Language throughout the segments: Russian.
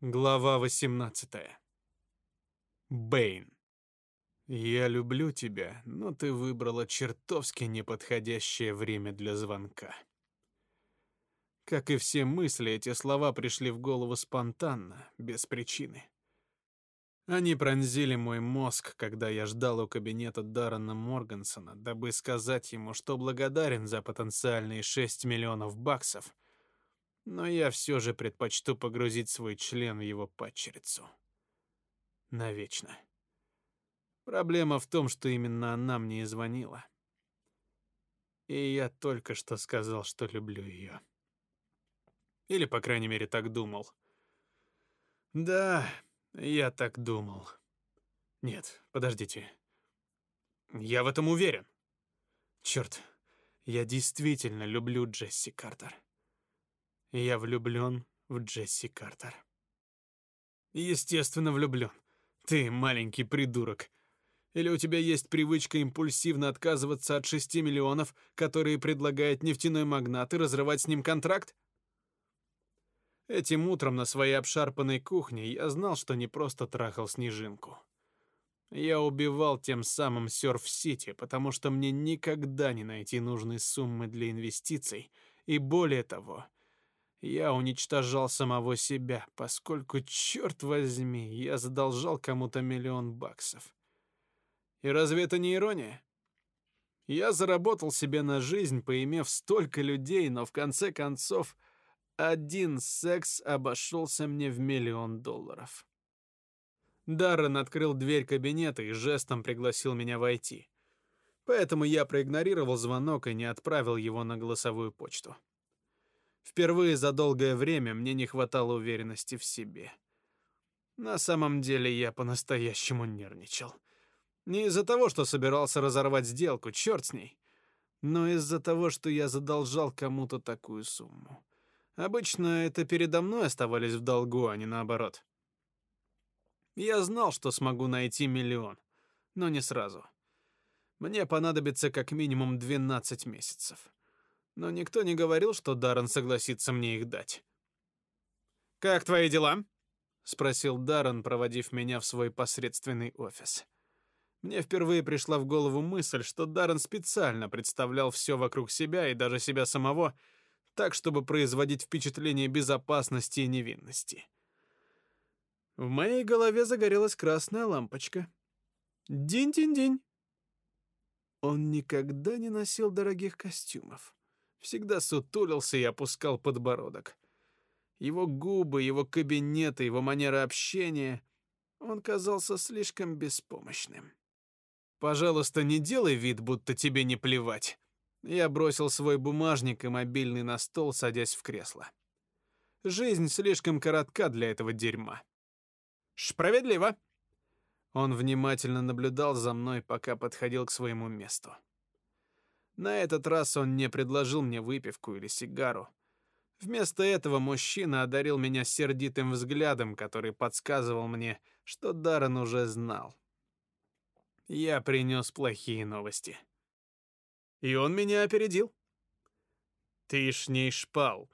Глава 18. Бэйн. Я люблю тебя, но ты выбрала чертовски неподходящее время для звонка. Как и все мысли, эти слова пришли в голову спонтанно, без причины. Они пронзили мой мозг, когда я ждал у кабинета Даррена Моргансона, дабы сказать ему, что благодарен за потенциальные 6 миллионов баксов — но я все же предпочту погрузить свой член в его падчерицу. Навечно. Проблема в том, что именно она мне и звонила. И я только что сказал, что люблю ее. Или, по крайней мере, так думал. Да, я так думал. Нет, подождите. Я в этом уверен. Черт, я действительно люблю Джесси Картер. Я влюблен в Джесси Картер. Естественно, влюблен. Ты маленький придурок. Или у тебя есть привычка импульсивно отказываться от шести миллионов, которые предлагает нефтяной магнат, и разрывать с ним контракт? Этим утром на своей обшарпанной кухне я знал, что не просто трахал снежинку. Я убивал тем самым Сёрф-Сити, потому что мне никогда не найти нужной суммы для инвестиций, и более того, я уничтожал самого себя, поскольку, черт возьми, я задолжал кому-то миллион баксов. И разве это не ирония? Я заработал себе на жизнь, поимев столько людей, но в конце концов один секс обошелся мне в миллион долларов. Даррен открыл дверь кабинета и жестом пригласил меня войти. Поэтому я проигнорировал звонок и не отправил его на голосовую почту. Впервые за долгое время мне не хватало уверенности в себе. На самом деле я по-настоящему нервничал. Не из-за того, что собирался разорвать сделку, черт с ней, но из-за того, что я задолжал кому-то такую сумму. Обычно это передо мной оставались в долгу, а не наоборот. Я знал, что смогу найти миллион, но не сразу. Мне понадобится как минимум 12 месяцев но никто не говорил, что Даррен согласится мне их дать. «Как твои дела?» — спросил Даррен, проводив меня в свой посредственный офис. Мне впервые пришла в голову мысль, что Даррен специально представлял все вокруг себя и даже себя самого так, чтобы производить впечатление безопасности и невинности. В моей голове загорелась красная лампочка. Динь-динь-динь. Он никогда не носил дорогих костюмов всегда сутулился и опускал подбородок. Его губы, его кабинеты, его манера общения, он казался слишком беспомощным. Пожалуйста, не делай вид, будто тебе не плевать. Я бросил свой бумажник и мобильный на стол, садясь в кресло. Жизнь слишком коротка для этого дерьма. Справедливо. Он внимательно наблюдал за мной, пока подходил к своему месту. На этот раз он не предложил мне выпивку или сигару. Вместо этого мужчина одарил меня сердитым взглядом, который подсказывал мне, что Даррен уже знал. Я принес плохие новости. И он меня опередил. Ты ж не шпал,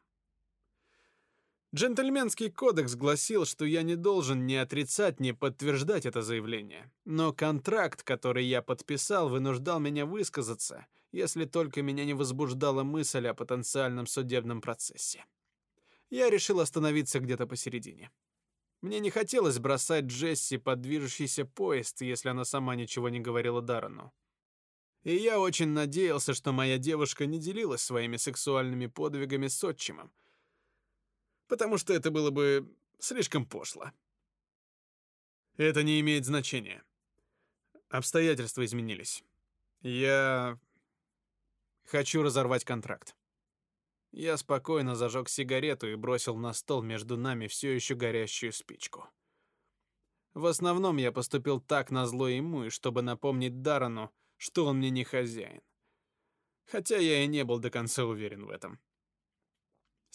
Джентльменский кодекс гласил, что я не должен ни отрицать, ни подтверждать это заявление. Но контракт, который я подписал, вынуждал меня высказаться, если только меня не возбуждала мысль о потенциальном судебном процессе. Я решил остановиться где-то посередине. Мне не хотелось бросать Джесси под движущийся поезд, если она сама ничего не говорила Даррену. И я очень надеялся, что моя девушка не делилась своими сексуальными подвигами с отчимом, потому что это было бы слишком пошло. Это не имеет значения. Обстоятельства изменились. Я хочу разорвать контракт. Я спокойно зажег сигарету и бросил на стол между нами все еще горящую спичку. В основном я поступил так назло ему, и чтобы напомнить Дарану, что он мне не хозяин. Хотя я и не был до конца уверен в этом.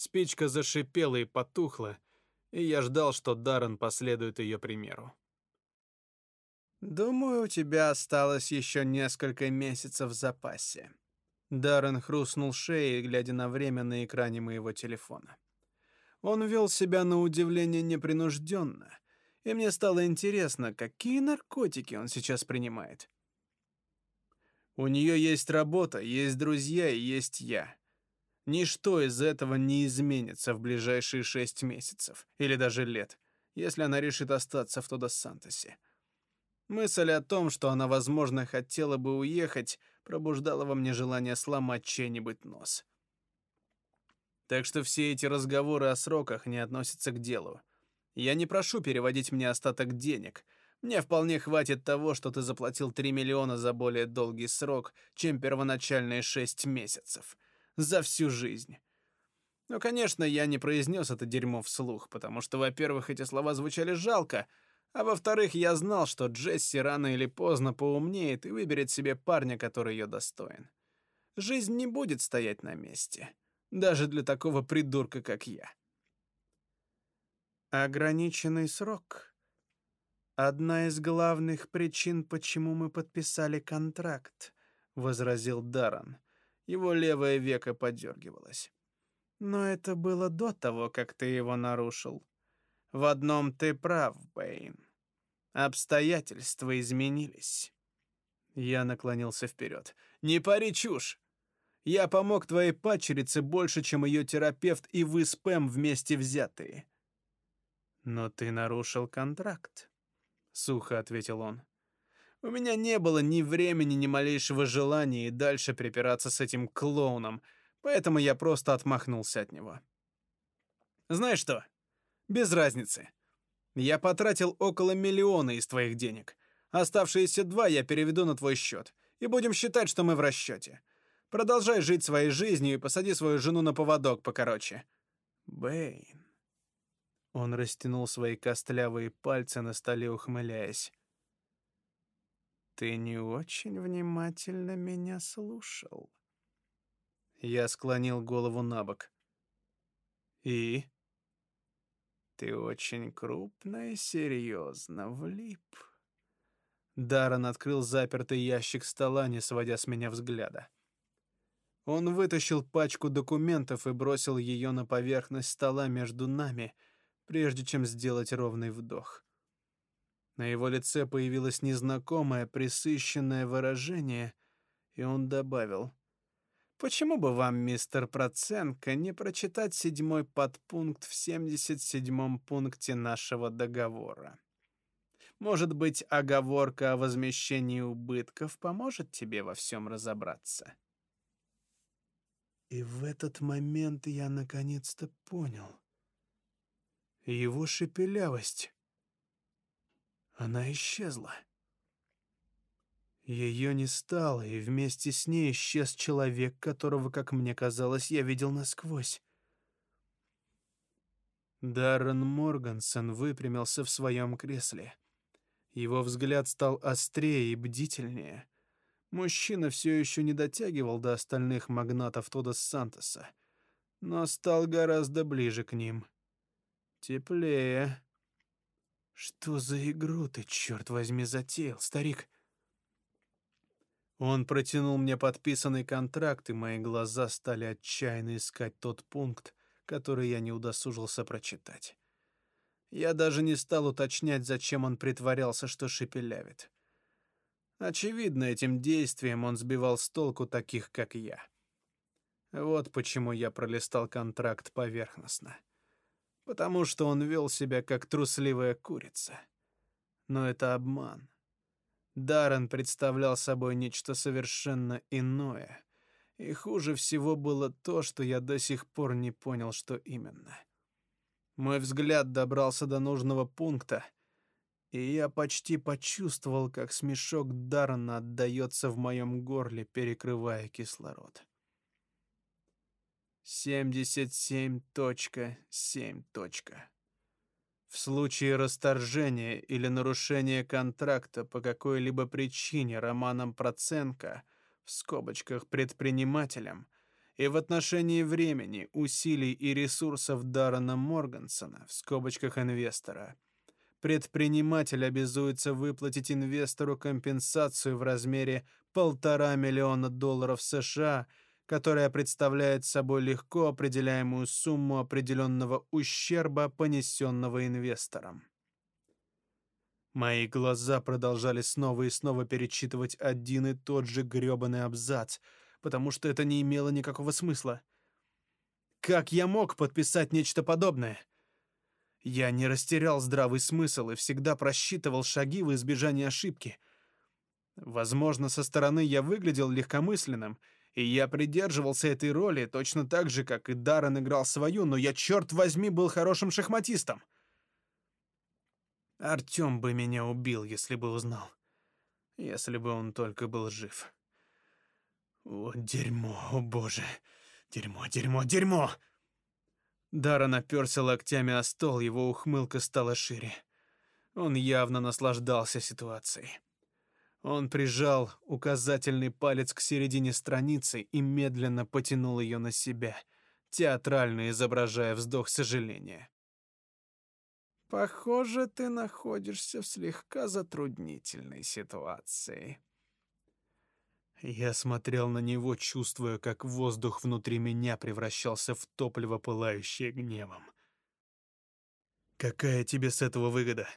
Спичка зашипела и потухла, и я ждал, что Даррен последует ее примеру. «Думаю, у тебя осталось еще несколько месяцев в запасе». Даррен хрустнул шеей, глядя на время на экране моего телефона. Он вел себя на удивление непринужденно, и мне стало интересно, какие наркотики он сейчас принимает. У нее есть работа, есть друзья и есть я. Ничто из этого не изменится в ближайшие шесть месяцев или даже лет, если она решит остаться в Тодос-Сантосе. Мысль о том, что она, возможно, хотела бы уехать, пробуждала во мне желание сломать чей-нибудь нос. Так что все эти разговоры о сроках не относятся к делу. Я не прошу переводить мне остаток денег. Мне вполне хватит того, что ты заплатил 3 миллиона за более долгий срок, чем первоначальные 6 месяцев — за всю жизнь. Ну, конечно, я не произнес это дерьмо вслух, потому что, во-первых, эти слова звучали жалко, а во-вторых, я знал, что Джесси рано или поздно поумнеет и выберет себе парня, который ее достоин. Жизнь не будет стоять на месте, даже для такого придурка, как я. Ограниченный срок — одна из главных причин, почему мы подписали контракт, — возразил Даррен. Его левое веко подергивалось. Но это было до того, как ты его нарушил. В одном ты прав, Бэйн. Обстоятельства изменились. Я наклонился вперед. Не пари чушь. Я помог твоей падчерице больше, чем ее терапевт и вы с Пэм вместе взятые. Но ты нарушил контракт, сухо ответил он. У меня не было ни времени, ни малейшего желания и дальше припираться с этим клоуном, поэтому я просто отмахнулся от него. Знаешь что? Без разницы. Я потратил около миллиона из твоих денег. Оставшиеся два я переведу на твой счет. И будем считать, что мы в расчете. Продолжай жить своей жизнью и посади свою жену на поводок покороче. Бэйн. Он растянул свои костлявые пальцы на столе, ухмыляясь. Ты не очень внимательно меня слушал. Я склонил голову на бок. И ты очень крупно и серьезно влип. Даррен открыл запертый ящик стола, не сводя с меня взгляда. Он вытащил пачку документов и бросил ее на поверхность стола между нами, прежде чем сделать ровный вдох. На его лице появилось незнакомое, присыщенное выражение, и он добавил: "Почему бы вам, мистер Проценко, не прочитать седьмой подпункт в 77-м пункте нашего договора? Может быть, оговорка о возмещении убытков поможет тебе во всем разобраться?" И в этот момент я наконец-то понял его шепелявость. Она исчезла. Ее не стало, и вместе с ней исчез человек, которого, как мне казалось, я видел насквозь. Даррен Моргансон выпрямился в своем кресле. Его взгляд стал острее и бдительнее. Мужчина все еще не дотягивал до остальных магнатов Тодос Сантоса, но стал гораздо ближе к ним. Теплее. Что за игру ты, черт возьми, затеял, старик? Он протянул мне подписанный контракт, и мои глаза стали отчаянно искать тот пункт, который я не удосужился прочитать. Я даже не стал уточнять, зачем он притворялся, что шепелявит. Очевидно, этим действием он сбивал с толку таких, как я. Вот почему я пролистал контракт поверхностно потому что он вел себя как трусливая курица. Но это обман. Даррен представлял собой нечто совершенно иное. И хуже всего было то, что я до сих пор не понял, что именно. Мой взгляд добрался до нужного пункта, и я почти почувствовал, как смешок Даррена отдаётся в моем горле, перекрывая кислород. 77.7. В случае расторжения или нарушения контракта по какой-либо причине Романом Проценко, в скобочках предпринимателем, и в отношении времени, усилий и ресурсов Даррена Моргансона, в скобочках инвестора, предприниматель обязуется выплатить инвестору компенсацию в размере полтора миллиона долларов США – которая представляет собой легко определяемую сумму определенного ущерба, понесенного инвестором. Мои глаза продолжали снова и снова перечитывать один и тот же грёбаный абзац, потому что это не имело никакого смысла. Как я мог подписать нечто подобное? Я не растерял здравый смысл и всегда просчитывал шаги в избежание ошибки. Возможно, со стороны я выглядел легкомысленным, и я придерживался этой роли точно так же, как и Даррен играл свою, но я, черт возьми, был хорошим шахматистом. Артем бы меня убил, если бы узнал. Если бы он только был жив. О, дерьмо, о боже. Дерьмо, дерьмо, дерьмо. Дара наперся локтями о стол, его ухмылка стала шире. Он явно наслаждался ситуацией. Он прижал указательный палец к середине страницы и медленно потянул ее на себя, театрально изображая вздох сожаления. Похоже, ты находишься в слегка затруднительной ситуации. Я смотрел на него, чувствуя, как воздух внутри меня превращался в топливо, пылающее гневом. Какая тебе с этого выгода?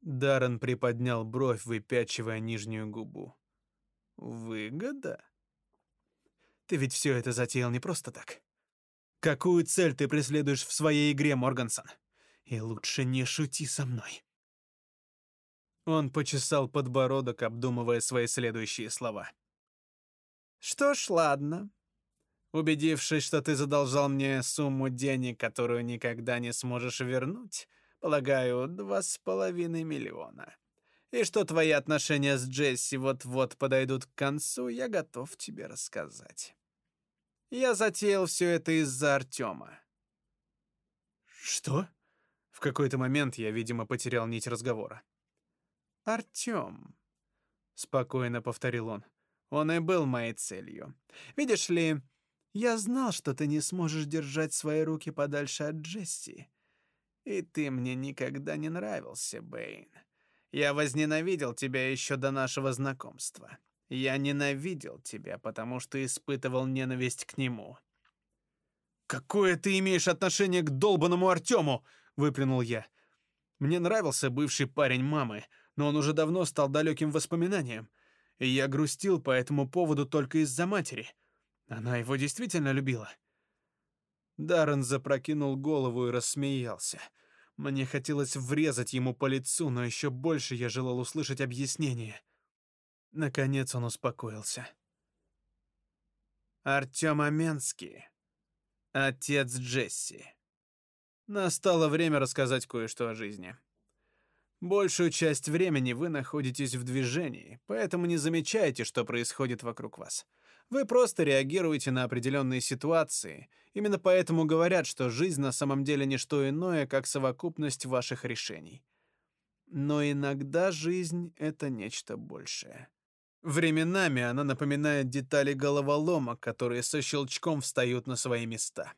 Даррен приподнял бровь, выпячивая нижнюю губу. Выгода? Ты ведь все это затеял не просто так. Какую цель ты преследуешь в своей игре, Моргансон? И лучше не шути со мной. Он почесал подбородок, обдумывая свои следующие слова. Что ж, ладно. Убедившись, что ты задолжал мне сумму денег, которую никогда не сможешь вернуть, полагаю, два с половиной миллиона, и что твои отношения с Джесси вот-вот подойдут к концу, я готов тебе рассказать. Я затеял все это из-за Артема. Что? В какой-то момент я, видимо, потерял нить разговора. Артём, спокойно повторил он. Он и был моей целью. Видишь ли, я знал, что ты не сможешь держать свои руки подальше от Джесси. И ты мне никогда не нравился, Бэйн. Я возненавидел тебя еще до нашего знакомства. Я ненавидел тебя, потому что испытывал ненависть к нему. Какое ты имеешь отношение к долбанному Артему? выплюнул я. Мне нравился бывший парень мамы, но он уже давно стал далеким воспоминанием, и я грустил по этому поводу только из-за матери. Она его действительно любила. Даррен запрокинул голову и рассмеялся. Мне хотелось врезать ему по лицу, но еще больше я желал услышать объяснение. Наконец он успокоился. Артем Аменский, отец Джесси. Настало время рассказать кое-что о жизни. Большую часть времени вы находитесь в движении, поэтому не замечаете, что происходит вокруг вас. Вы просто реагируете на определенные ситуации. Именно поэтому говорят, что жизнь на самом деле не что иное, как совокупность ваших решений. Но иногда жизнь это нечто большее. Временами она напоминает детали головоломок, которые со щелчком встают на свои места.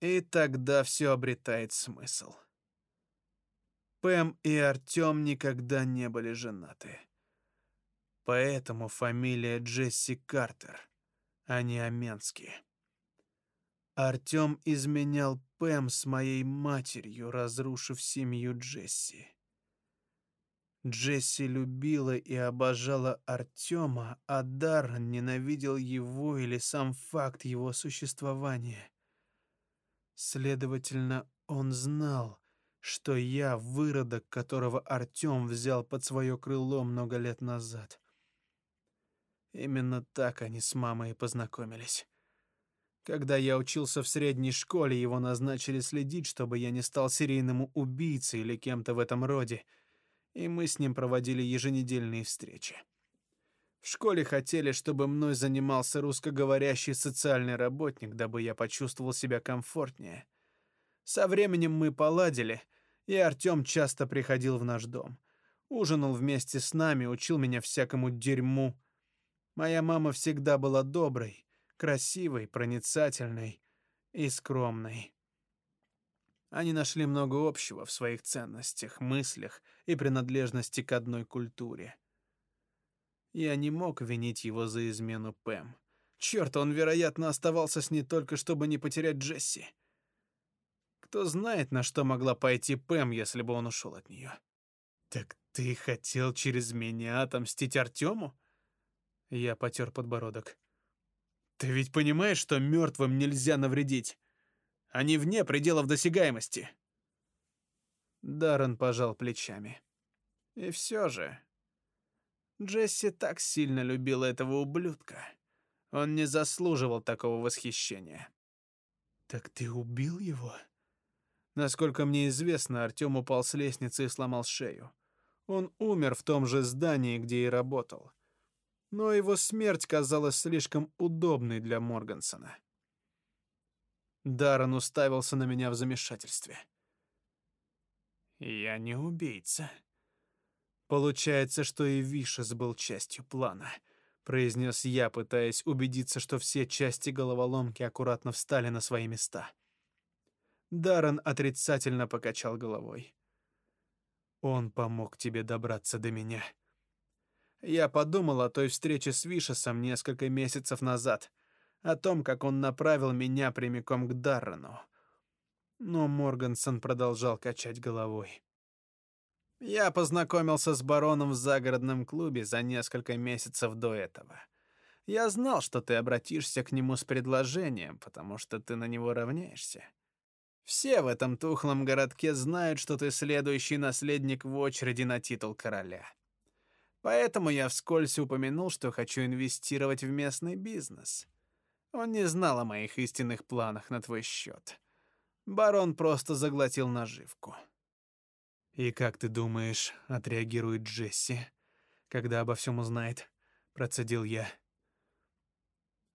И тогда все обретает смысл. Пэм и Артём никогда не были женаты. Поэтому фамилия Джесси Картер, а не Аменский. Артём изменял Пэм с моей матерью, разрушив семью Джесси. Джесси любила и обожала Артёма, а Даррен ненавидел его или сам факт его существования. Следовательно, он знал, что я выродок, которого Артём взял под свое крыло много лет назад. Именно так они с мамой и познакомились. Когда я учился в средней школе, его назначили следить, чтобы я не стал серийным убийцей или кем-то в этом роде, и мы с ним проводили еженедельные встречи. В школе хотели, чтобы мной занимался русскоговорящий социальный работник, дабы я почувствовал себя комфортнее. Со временем мы поладили, и Артём часто приходил в наш дом. Ужинал вместе с нами, учил меня всякому дерьму. Моя мама всегда была доброй, красивой, проницательной и скромной. Они нашли много общего в своих ценностях, мыслях и принадлежности к одной культуре. Я не мог винить его за измену Пэм. Черт, он, вероятно, оставался с ней только, чтобы не потерять Джесси. Кто знает, на что могла пойти Пэм, если бы он ушел от нее. Так ты хотел через меня отомстить Артему? Я потер подбородок. Ты ведь понимаешь, что мертвым нельзя навредить? Они вне пределов досягаемости. Даррен пожал плечами. И все же, Джесси так сильно любила этого ублюдка. Он не заслуживал такого восхищения. Так ты убил его? Насколько мне известно, Артем упал с лестницы и сломал шею. Он умер в том же здании, где и работал. Но его смерть казалась слишком удобной для Моргансона. Даррен уставился на меня в замешательстве. Я не убийца. Получается, что и Вишес был частью плана, произнес я, пытаясь убедиться, что все части головоломки аккуратно встали на свои места. Даррен отрицательно покачал головой. Он помог тебе добраться до меня. Я подумал о той встрече с Вишесом несколько месяцев назад, о том, как он направил меня прямиком к Даррену. Но Моргансон продолжал качать головой. Я познакомился с бароном в загородном клубе за несколько месяцев до этого. Я знал, что ты обратишься к нему с предложением, потому что ты на него равняешься. Все в этом тухлом городке знают, что ты следующий наследник в очереди на титул короля. Поэтому я вскользь упомянул, что хочу инвестировать в местный бизнес. Он не знал о моих истинных планах на твой счет. Барон просто заглотил наживку. И как ты думаешь, отреагирует Джесси, когда обо всем узнает? процедил я.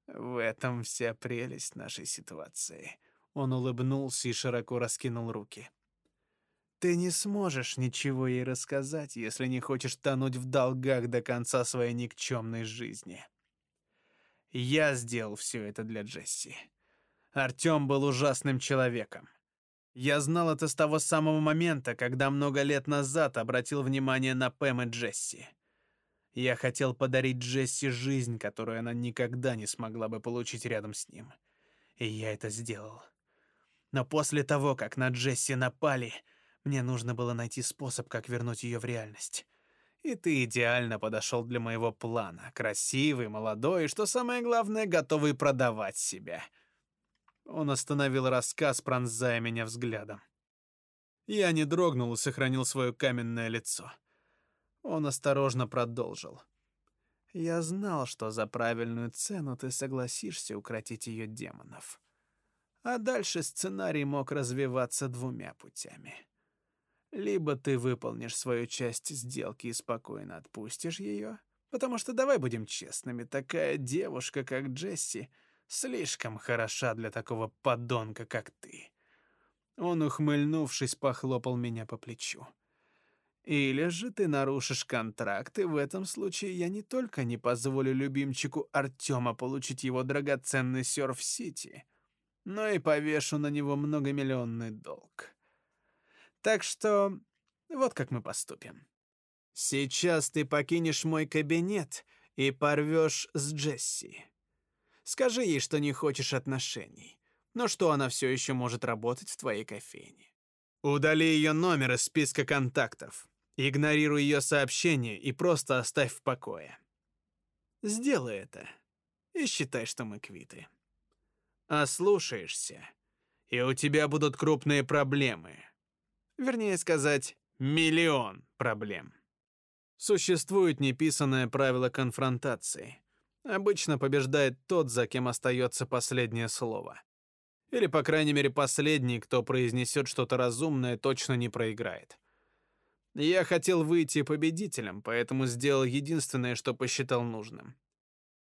В этом вся прелесть нашей ситуации. Он улыбнулся и широко раскинул руки. Ты не сможешь ничего ей рассказать, если не хочешь тонуть в долгах до конца своей никчемной жизни. Я сделал все это для Джесси. Артём был ужасным человеком. Я знал это с того самого момента, когда много лет назад обратил внимание на Пэм и Джесси. Я хотел подарить Джесси жизнь, которую она никогда не смогла бы получить рядом с ним. И я это сделал. Но после того, как на Джесси напали, мне нужно было найти способ, как вернуть ее в реальность. И ты идеально подошел для моего плана. Красивый, молодой и, что самое главное, готовый продавать себя. Он остановил рассказ, пронзая меня взглядом. Я не дрогнул и сохранил свое каменное лицо. Он осторожно продолжил. Я знал, что за правильную цену ты согласишься укротить ее демонов. А дальше сценарий мог развиваться двумя путями. Либо ты выполнишь свою часть сделки и спокойно отпустишь ее, потому что давай будем честными, такая девушка, как Джесси, слишком хороша для такого подонка, как ты. Он, ухмыльнувшись, похлопал меня по плечу. Или же ты нарушишь контракт, и в этом случае я не только не позволю любимчику Артема получить его драгоценный серф-сити, но и повешу на него многомиллионный долг. Так что вот как мы поступим. Сейчас ты покинешь мой кабинет и порвешь с Джесси. Скажи ей, что не хочешь отношений, но что она все еще может работать в твоей кофейне. Удали ее номер из списка контактов. Игнорируй ее сообщения и просто оставь в покое. Сделай это и считай, что мы квиты. Ослушаешься, и у тебя будут крупные проблемы. Вернее сказать, миллион проблем. Существует неписанное правило конфронтации. Обычно побеждает тот, за кем остается последнее слово. Или, по крайней мере, последний, кто произнесет что-то разумное, точно не проиграет. Я хотел выйти победителем, поэтому сделал единственное, что посчитал нужным.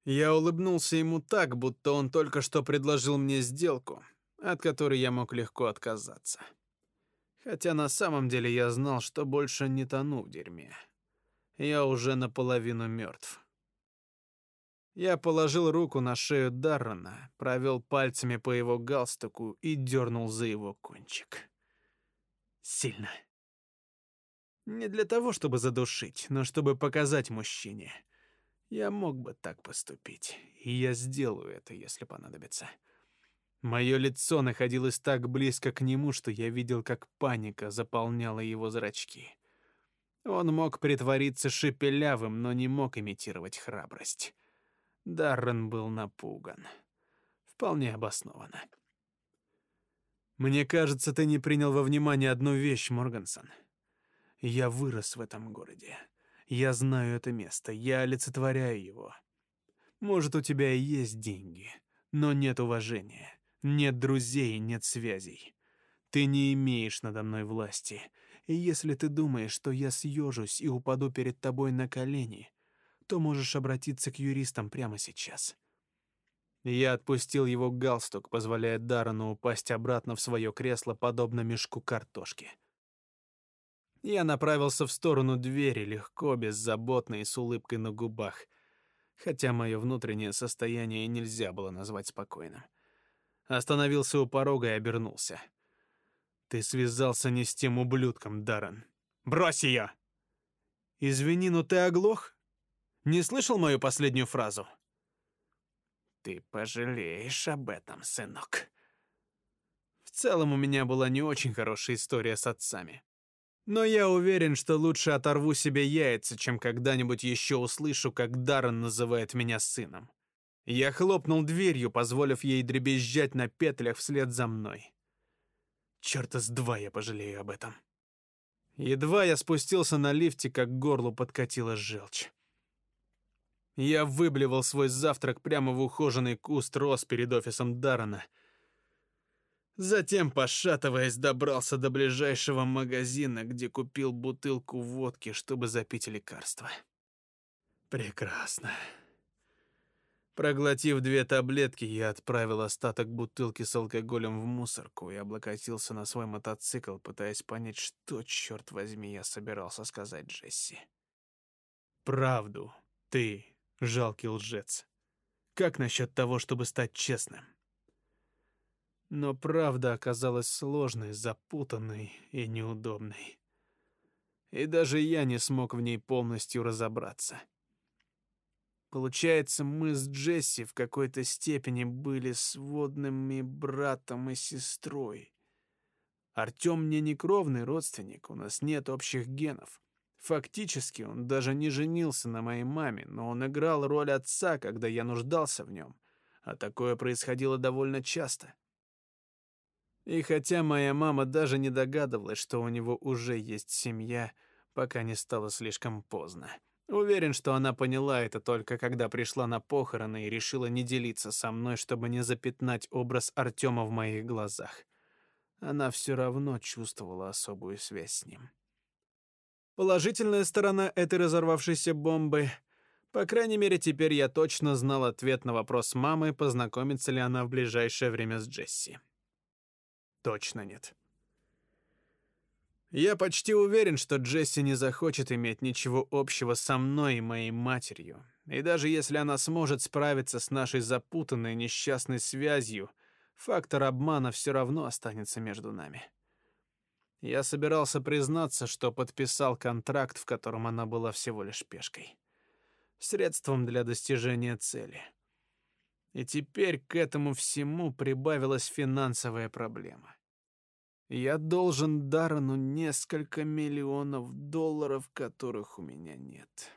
Я улыбнулся ему так, будто он только что предложил мне сделку, от которой я мог легко отказаться. Хотя на самом деле я знал, что больше не тону в дерьме. Я уже наполовину мертв. Я положил руку на шею Даррена, провел пальцами по его галстуку и дернул за его кончик. Сильно. Не для того, чтобы задушить, но чтобы показать мужчине. Я мог бы так поступить, и я сделаю это, если понадобится. Мое лицо находилось так близко к нему, что я видел, как паника заполняла его зрачки. Он мог притвориться шепелявым, но не мог имитировать храбрость. Даррен был напуган. Вполне обоснованно. Мне кажется, ты не принял во внимание одну вещь, Моргансон. Я вырос в этом городе. Я знаю это место, я олицетворяю его. Может, у тебя и есть деньги, но нет уважения. Нет друзей, нет связей. Ты не имеешь надо мной власти. И если ты думаешь, что я съежусь и упаду перед тобой на колени, то можешь обратиться к юристам прямо сейчас. Я отпустил его галстук, позволяя Дарану упасть обратно в свое кресло, подобно мешку картошки. Я направился в сторону двери, легко, беззаботно и с улыбкой на губах, хотя мое внутреннее состояние нельзя было назвать спокойным. Остановился у порога и обернулся. Ты связался не с тем ублюдком, Даррен. Брось ее! Извини, но ты оглох? Не слышал мою последнюю фразу? Ты пожалеешь об этом, сынок. В целом у меня была не очень хорошая история с отцами. Но я уверен, что лучше оторву себе яйца, чем когда-нибудь еще услышу, как Даррен называет меня сыном. Я хлопнул дверью, позволив ей дребезжать на петлях вслед за мной. Чёрта с два я пожалею об этом. Едва я спустился на лифте, как к горлу подкатила желчь. Я выблевал свой завтрак прямо в ухоженный куст роз перед офисом Дарана. Затем, пошатываясь, добрался до ближайшего магазина, где купил бутылку водки, чтобы запить лекарство. Прекрасно. Проглотив две таблетки, я отправил остаток бутылки с алкоголем в мусорку и облокотился на свой мотоцикл, пытаясь понять, что, черт возьми, я собирался сказать Джесси. «Правду. Ты, жалкий лжец. Как насчет того, чтобы стать честным?» Но правда оказалась сложной, запутанной и неудобной. И даже я не смог в ней полностью разобраться. Получается, мы с Джесси в какой-то степени были сводными братом и сестрой. Артем мне не кровный родственник, у нас нет общих генов. Фактически он даже не женился на моей маме, но он играл роль отца, когда я нуждался в нем. А такое происходило довольно часто. И хотя моя мама даже не догадывалась, что у него уже есть семья, пока не стало слишком поздно. Уверен, что она поняла это только когда пришла на похороны и решила не делиться со мной, чтобы не запятнать образ Артема в моих глазах. Она все равно чувствовала особую связь с ним. Положительная сторона этой разорвавшейся бомбы по крайней мере, теперь я точно знал ответ на вопрос мамы, познакомится ли она в ближайшее время с Джесси. Точно нет. Я почти уверен, что Джесси не захочет иметь ничего общего со мной и моей матерью. И даже если она сможет справиться с нашей запутанной несчастной связью, фактор обмана все равно останется между нами. Я собирался признаться, что подписал контракт, в котором она была всего лишь пешкой. Средством для достижения цели. И теперь к этому всему прибавилась финансовая проблема. Я должен Дарану несколько миллионов долларов, которых у меня нет.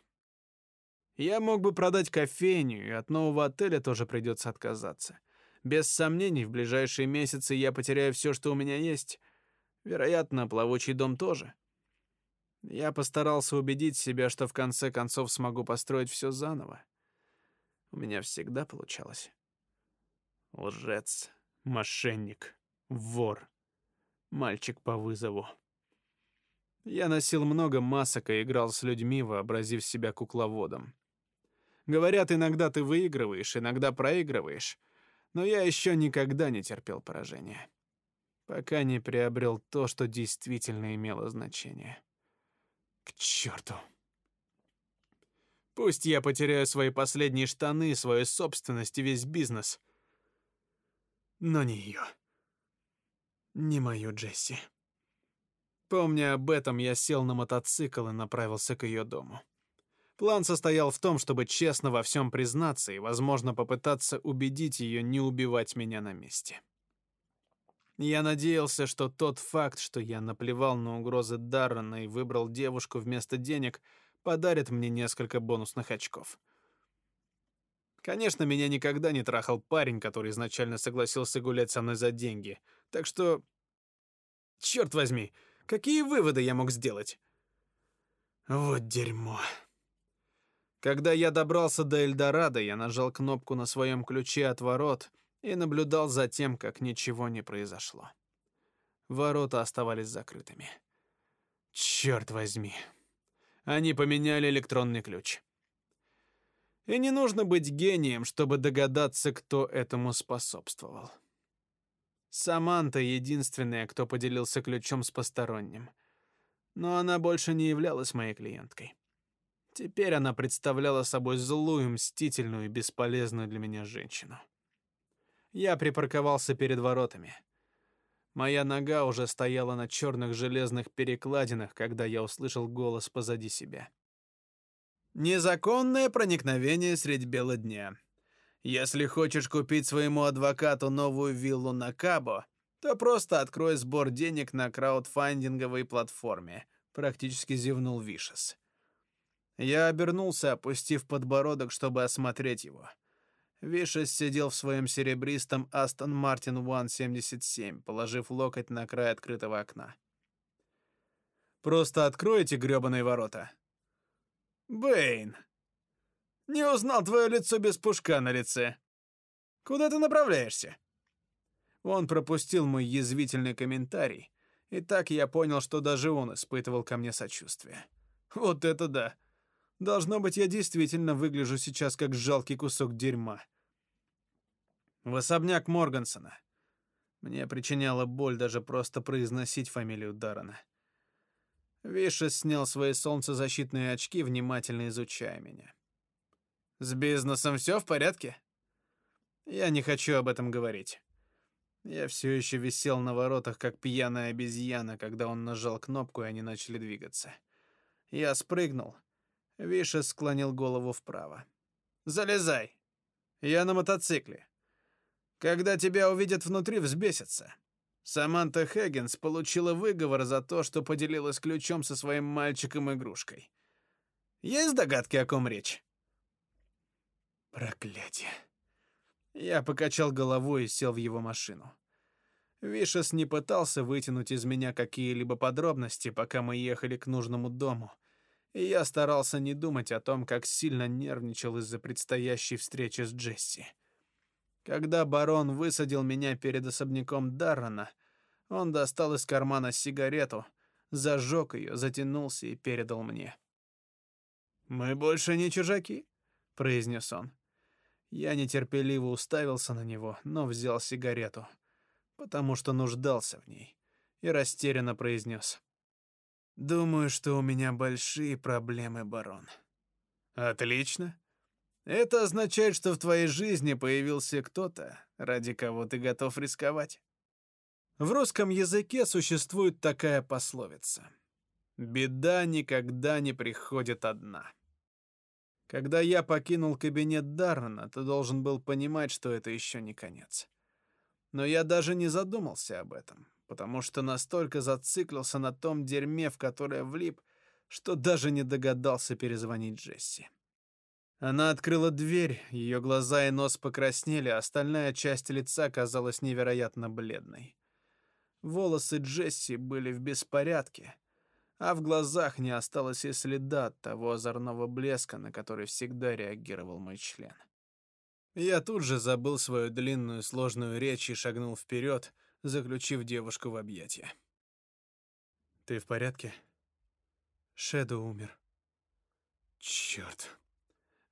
Я мог бы продать кофейню, и от нового отеля тоже придется отказаться. Без сомнений, в ближайшие месяцы я потеряю все, что у меня есть. Вероятно, плавучий дом тоже. Я постарался убедить себя, что в конце концов смогу построить все заново. У меня всегда получалось. Лжец, мошенник, вор мальчик по вызову. Я носил много масок и играл с людьми, вообразив себя кукловодом. Говорят, иногда ты выигрываешь, иногда проигрываешь, но я еще никогда не терпел поражения, пока не приобрел то, что действительно имело значение. К черту! Пусть я потеряю свои последние штаны, свою собственность и весь бизнес, но не ее не мою Джесси. Помня об этом, я сел на мотоцикл и направился к ее дому. План состоял в том, чтобы честно во всем признаться и, возможно, попытаться убедить ее не убивать меня на месте. Я надеялся, что тот факт, что я наплевал на угрозы Даррена и выбрал девушку вместо денег, подарит мне несколько бонусных очков. Конечно, меня никогда не трахал парень, который изначально согласился гулять со мной за деньги. Так что черт возьми, какие выводы я мог сделать? Вот дерьмо. Когда я добрался до Эльдорадо, я нажал кнопку на своем ключе от ворот и наблюдал за тем, как ничего не произошло. Ворота оставались закрытыми. Черт возьми. Они поменяли электронный ключ. И не нужно быть гением, чтобы догадаться, кто этому способствовал. Саманта единственная, кто поделился ключом с посторонним. Но она больше не являлась моей клиенткой. Теперь она представляла собой злую, мстительную и бесполезную для меня женщину. Я припарковался перед воротами. Моя нога уже стояла на черных железных перекладинах, когда я услышал голос позади себя. Незаконное проникновение средь бела дня. Если хочешь купить своему адвокату новую виллу на Кабо, то просто открой сбор денег на краудфандинговой платформе, практически зевнул Вишес. Я обернулся, опустив подбородок, чтобы осмотреть его. Вишес сидел в своем серебристом Aston Martin 177, положив локоть на край открытого окна. Просто откройте грёбаные ворота, Бэйн. Не узнал твое лицо без пушка на лице. Куда ты направляешься? Он пропустил мой язвительный комментарий, и так я понял, что даже он испытывал ко мне сочувствие. Вот это да. Должно быть, я действительно выгляжу сейчас как жалкий кусок дерьма. В особняк Моргансона. Мне причиняло боль даже просто произносить фамилию Даррена. Вишес снял свои солнцезащитные очки, внимательно изучая меня. «С бизнесом все в порядке?» «Я не хочу об этом говорить». Я все еще висел на воротах, как пьяная обезьяна, когда он нажал кнопку, и они начали двигаться. Я спрыгнул. Вишес склонил голову вправо. «Залезай! Я на мотоцикле. Когда тебя увидят внутри, взбесятся. Саманта Хэггинс получила выговор за то, что поделилась ключом со своим мальчиком-игрушкой. Есть догадки, о ком речь? Проклятие. Я покачал головой и сел в его машину. Вишес не пытался вытянуть из меня какие-либо подробности, пока мы ехали к нужному дому, и я старался не думать о том, как сильно нервничал из-за предстоящей встречи с Джесси. Когда барон высадил меня перед особняком Даррена, он достал из кармана сигарету, зажег ее, затянулся и передал мне. «Мы больше не чужаки», — произнес он. Я нетерпеливо уставился на него, но взял сигарету, потому что нуждался в ней, и растерянно произнес. «Думаю, что у меня большие проблемы, барон». «Отлично. Это означает, что в твоей жизни появился кто-то, ради кого ты готов рисковать. В русском языке существует такая пословица: беда никогда не приходит одна. Когда я покинул кабинет Даррена, ты должен был понимать, что это еще не конец. Но я даже не задумался об этом, потому что настолько зациклился на том дерьме, в которое влип, что даже не догадался перезвонить Джесси. Она открыла дверь, ее глаза и нос покраснели, а остальная часть лица казалась невероятно бледной. Волосы Джесси были в беспорядке, а в глазах не осталось и следа того озорного блеска, на который всегда реагировал мой член. Я тут же забыл свою длинную сложную речь и шагнул вперед, заключив девушку в объятия. «Ты в порядке?» Шэдоу умер. Черт.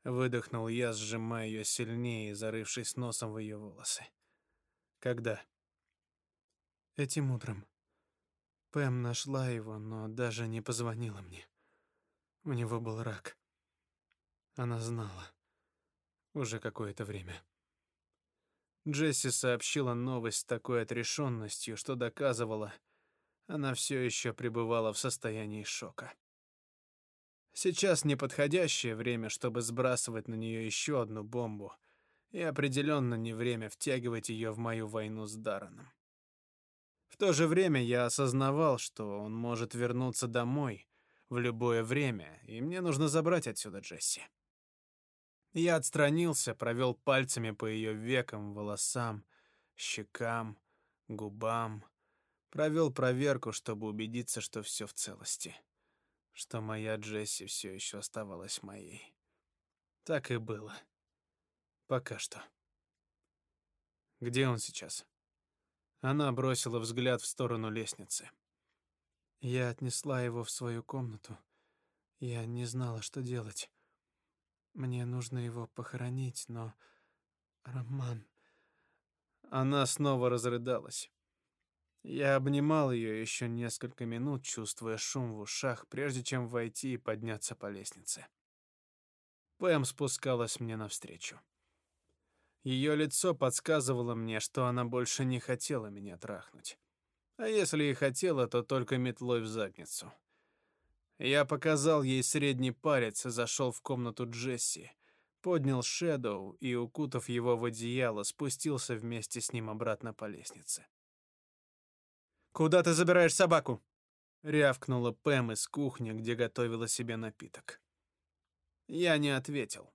Выдохнул я, сжимая ее сильнее и зарывшись носом в ее волосы. Когда? Этим утром. Пэм нашла его, но даже не позвонила мне. У него был рак. Она знала. Уже какое-то время. Джесси сообщила новость с такой отрешенностью, что доказывала, она все еще пребывала в состоянии шока. Сейчас неподходящее время, чтобы сбрасывать на нее еще одну бомбу, и определенно не время втягивать ее в мою войну с Дараном. В то же время я осознавал, что он может вернуться домой в любое время, и мне нужно забрать отсюда Джесси. Я отстранился, провел пальцами по ее векам, волосам, щекам, губам, провел проверку, чтобы убедиться, что все в целости что моя Джесси все еще оставалась моей. Так и было. Пока что. Где он сейчас? Она бросила взгляд в сторону лестницы. Я отнесла его в свою комнату. Я не знала, что делать. Мне нужно его похоронить, но... Роман... Она снова разрыдалась. Я обнимал ее еще несколько минут, чувствуя шум в ушах, прежде чем войти и подняться по лестнице. Пэм спускалась мне навстречу. Ее лицо подсказывало мне, что она больше не хотела меня трахнуть. А если и хотела, то только метлой в задницу. Я показал ей средний палец зашел в комнату Джесси, поднял Шэдоу и, укутав его в одеяло, спустился вместе с ним обратно по лестнице. «Куда ты забираешь собаку?» — рявкнула Пэм из кухни, где готовила себе напиток. Я не ответил.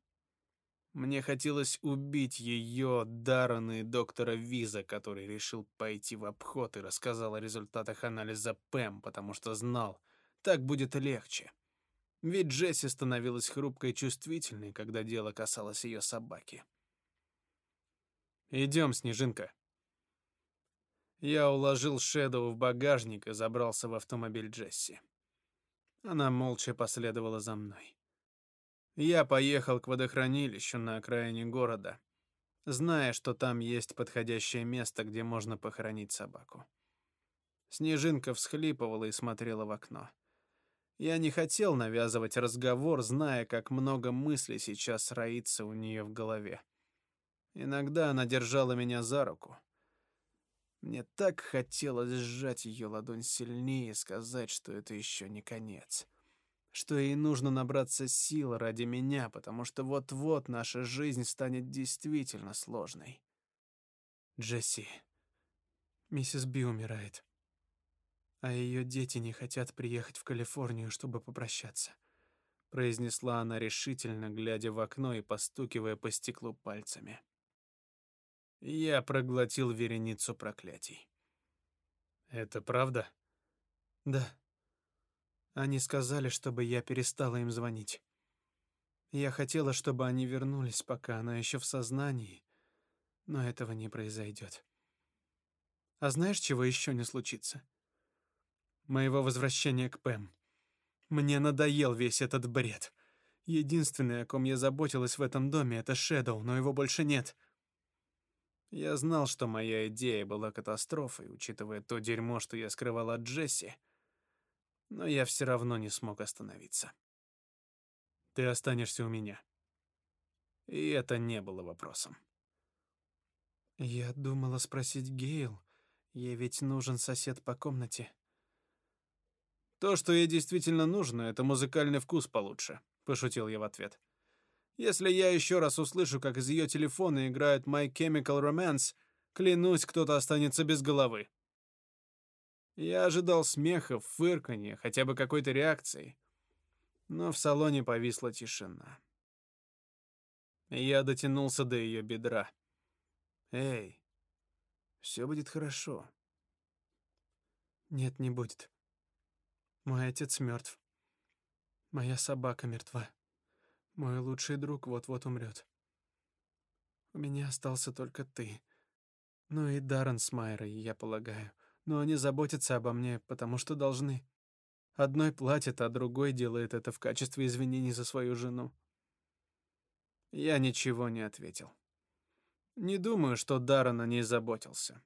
Мне хотелось убить ее, Даррена и доктора Виза, который решил пойти в обход и рассказал о результатах анализа Пэм, потому что знал, так будет легче. Ведь Джесси становилась хрупкой и чувствительной, когда дело касалось ее собаки. «Идем, Снежинка», я уложил Шэдоу в багажник и забрался в автомобиль Джесси. Она молча последовала за мной. Я поехал к водохранилищу на окраине города, зная, что там есть подходящее место, где можно похоронить собаку. Снежинка всхлипывала и смотрела в окно. Я не хотел навязывать разговор, зная, как много мыслей сейчас роится у нее в голове. Иногда она держала меня за руку. Мне так хотелось сжать ее ладонь сильнее и сказать, что это еще не конец. Что ей нужно набраться сил ради меня, потому что вот-вот наша жизнь станет действительно сложной. Джесси, миссис Би умирает. А ее дети не хотят приехать в Калифорнию, чтобы попрощаться. Произнесла она решительно, глядя в окно и постукивая по стеклу пальцами. Я проглотил вереницу проклятий. Это правда? Да. Они сказали, чтобы я перестала им звонить. Я хотела, чтобы они вернулись, пока она еще в сознании, но этого не произойдет. А знаешь, чего еще не случится? Моего возвращения к Пэм. Мне надоел весь этот бред. Единственное, о ком я заботилась в этом доме, это Шэдоу, но его больше нет. — я знал, что моя идея была катастрофой, учитывая то дерьмо, что я скрывал от Джесси, но я все равно не смог остановиться. Ты останешься у меня. И это не было вопросом. Я думала спросить Гейл. Ей ведь нужен сосед по комнате. То, что ей действительно нужно, это музыкальный вкус получше, пошутил я в ответ. Если я еще раз услышу, как из ее телефона играет My Chemical Romance, клянусь, кто-то останется без головы. Я ожидал смеха, фырканья, хотя бы какой-то реакции. Но в салоне повисла тишина. Я дотянулся до ее бедра. «Эй, все будет хорошо». «Нет, не будет. Мой отец мертв. Моя собака мертва». Мой лучший друг вот-вот умрет. У меня остался только ты. Ну и Даррен с Майрой, я полагаю. Но они заботятся обо мне, потому что должны. Одной платит, а другой делает это в качестве извинений за свою жену. Я ничего не ответил. Не думаю, что Даррен о ней заботился.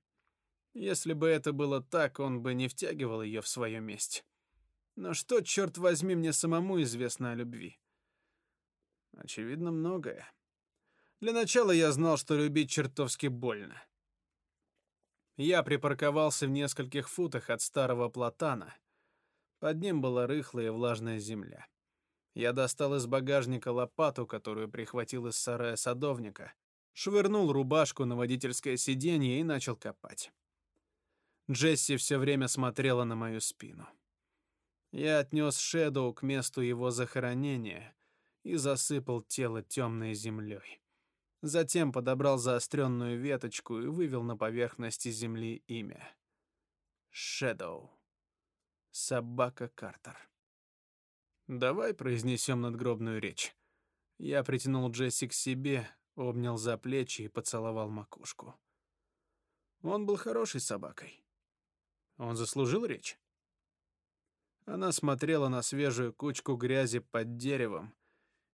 Если бы это было так, он бы не втягивал ее в свою месть. Но что, черт возьми, мне самому известно о любви? Очевидно, многое. Для начала я знал, что любить чертовски больно. Я припарковался в нескольких футах от старого платана. Под ним была рыхлая и влажная земля. Я достал из багажника лопату, которую прихватил из сарая садовника, швырнул рубашку на водительское сиденье и начал копать. Джесси все время смотрела на мою спину. Я отнес Шэдоу к месту его захоронения и засыпал тело темной землей. Затем подобрал заостренную веточку и вывел на поверхности земли имя. Шэдоу. Собака Картер. Давай произнесем надгробную речь. Я притянул Джесси к себе, обнял за плечи и поцеловал макушку. Он был хорошей собакой. Он заслужил речь. Она смотрела на свежую кучку грязи под деревом,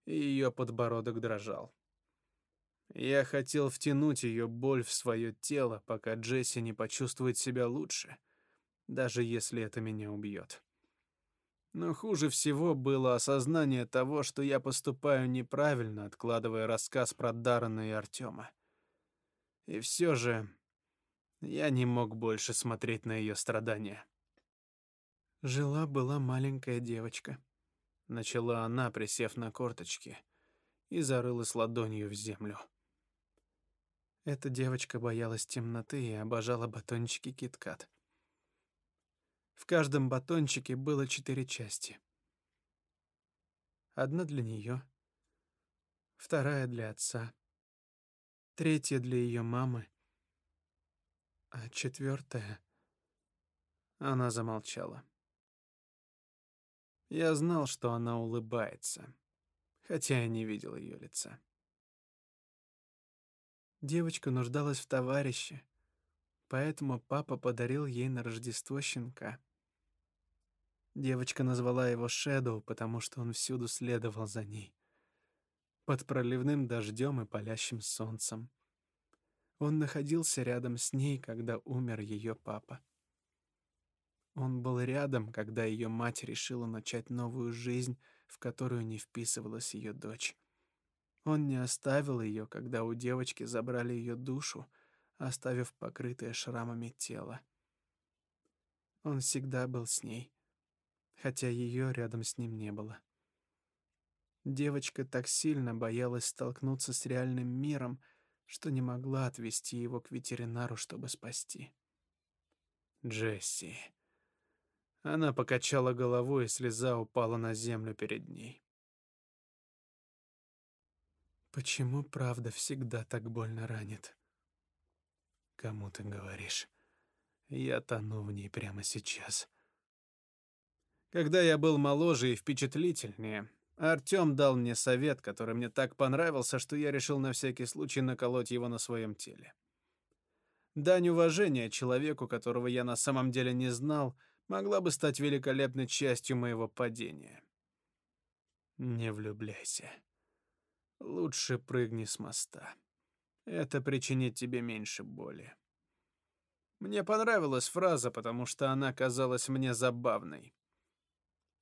и ее подбородок дрожал. Я хотел втянуть ее боль в свое тело, пока Джесси не почувствует себя лучше, даже если это меня убьет. Но хуже всего было осознание того, что я поступаю неправильно, откладывая рассказ про Даррена и Артема. И все же я не мог больше смотреть на ее страдания. Жила-была маленькая девочка. Начала она, присев на корточки, и зарылась ладонью в землю. Эта девочка боялась темноты и обожала батончики Киткат. В каждом батончике было четыре части. Одна для нее, вторая для отца, третья для ее мамы, а четвертая... Она замолчала. Я знал, что она улыбается, хотя и не видел ее лица. Девочка нуждалась в товарище, поэтому папа подарил ей на Рождество щенка. Девочка назвала его Шэдоу, потому что он всюду следовал за ней. Под проливным дождем и палящим солнцем. Он находился рядом с ней, когда умер ее папа. Он был рядом, когда ее мать решила начать новую жизнь, в которую не вписывалась ее дочь. Он не оставил ее, когда у девочки забрали ее душу, оставив покрытое шрамами тело. Он всегда был с ней, хотя ее рядом с ним не было. Девочка так сильно боялась столкнуться с реальным миром, что не могла отвезти его к ветеринару, чтобы спасти. Джесси. Она покачала головой, и слеза упала на землю перед ней. Почему правда всегда так больно ранит? Кому ты говоришь? Я тону в ней прямо сейчас. Когда я был моложе и впечатлительнее, Артём дал мне совет, который мне так понравился, что я решил на всякий случай наколоть его на своем теле. Дань уважения человеку, которого я на самом деле не знал, могла бы стать великолепной частью моего падения. Не влюбляйся. Лучше прыгни с моста. Это причинит тебе меньше боли. Мне понравилась фраза, потому что она казалась мне забавной.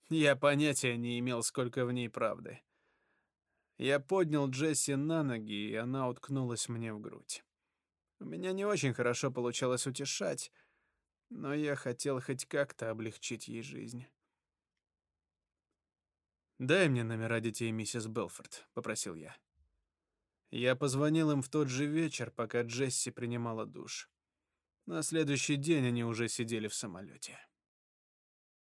Я понятия не имел, сколько в ней правды. Я поднял Джесси на ноги, и она уткнулась мне в грудь. У меня не очень хорошо получалось утешать, но я хотел хоть как-то облегчить ей жизнь. «Дай мне номера детей миссис Белфорд», — попросил я. Я позвонил им в тот же вечер, пока Джесси принимала душ. На следующий день они уже сидели в самолете.